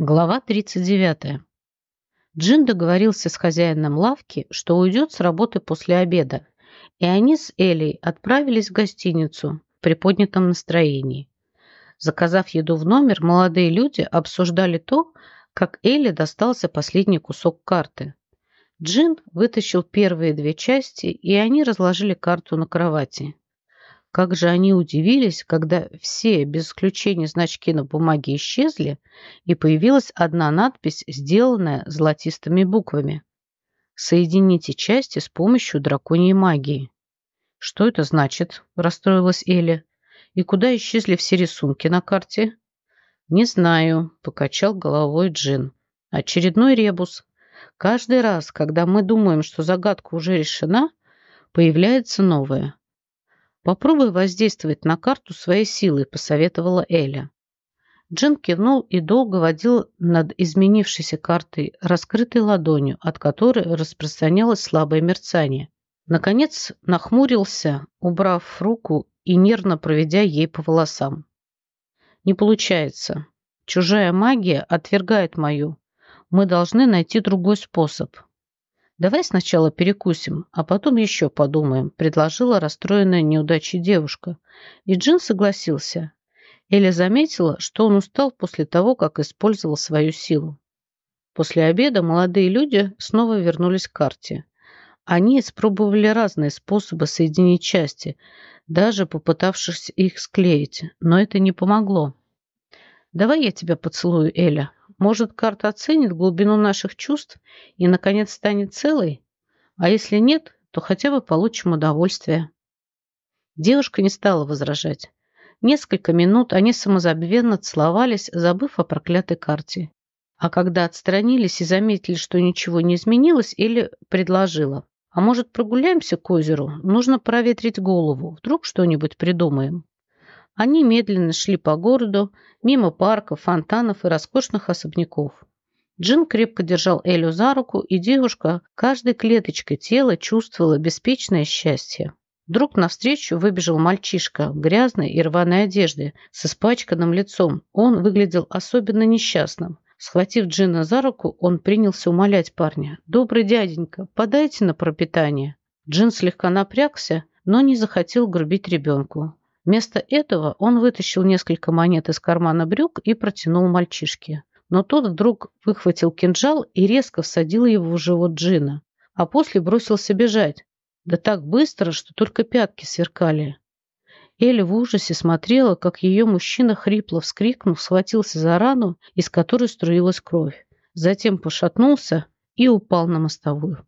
Глава 39. Джин договорился с хозяином лавки, что уйдет с работы после обеда, и они с Элей отправились в гостиницу в приподнятом настроении. Заказав еду в номер, молодые люди обсуждали то, как Элли достался последний кусок карты. Джин вытащил первые две части, и они разложили карту на кровати. Как же они удивились, когда все, без исключения значки на бумаге, исчезли, и появилась одна надпись, сделанная золотистыми буквами. «Соедините части с помощью драконьей магии». «Что это значит?» – расстроилась Эля. «И куда исчезли все рисунки на карте?» «Не знаю», – покачал головой Джин. «Очередной ребус. Каждый раз, когда мы думаем, что загадка уже решена, появляется новая. «Попробуй воздействовать на карту своей силой», – посоветовала Эля. Джин кивнул и долго водил над изменившейся картой, раскрытой ладонью, от которой распространялось слабое мерцание. Наконец нахмурился, убрав руку и нервно проведя ей по волосам. «Не получается. Чужая магия отвергает мою. Мы должны найти другой способ. «Давай сначала перекусим, а потом еще подумаем», предложила расстроенная неудачей девушка. И Джин согласился. Эля заметила, что он устал после того, как использовал свою силу. После обеда молодые люди снова вернулись к карте. Они испробовали разные способы соединить части, даже попытавшись их склеить, но это не помогло. «Давай я тебя поцелую, Эля», может, карта оценит глубину наших чувств и, наконец, станет целой? А если нет, то хотя бы получим удовольствие. Девушка не стала возражать. Несколько минут они самозабвенно целовались, забыв о проклятой карте. А когда отстранились и заметили, что ничего не изменилось, Или предложила. «А может, прогуляемся к озеру? Нужно проветрить голову. Вдруг что-нибудь придумаем». Они медленно шли по городу, мимо парков, фонтанов и роскошных особняков. Джин крепко держал Элю за руку, и девушка каждой клеточкой тела чувствовала беспечное счастье. Вдруг навстречу выбежал мальчишка в грязной и рваной одежде с испачканным лицом. Он выглядел особенно несчастным. Схватив Джина за руку, он принялся умолять парня. «Добрый дяденька, подайте на пропитание». Джин слегка напрягся, но не захотел грубить ребенку. Вместо этого он вытащил несколько монет из кармана брюк и протянул мальчишке. Но тот вдруг выхватил кинжал и резко всадил его в живот Джина, а после бросился бежать. Да так быстро, что только пятки сверкали. Элли в ужасе смотрела, как ее мужчина, хрипло вскрикнув, схватился за рану, из которой струилась кровь. Затем пошатнулся и упал на мостовую.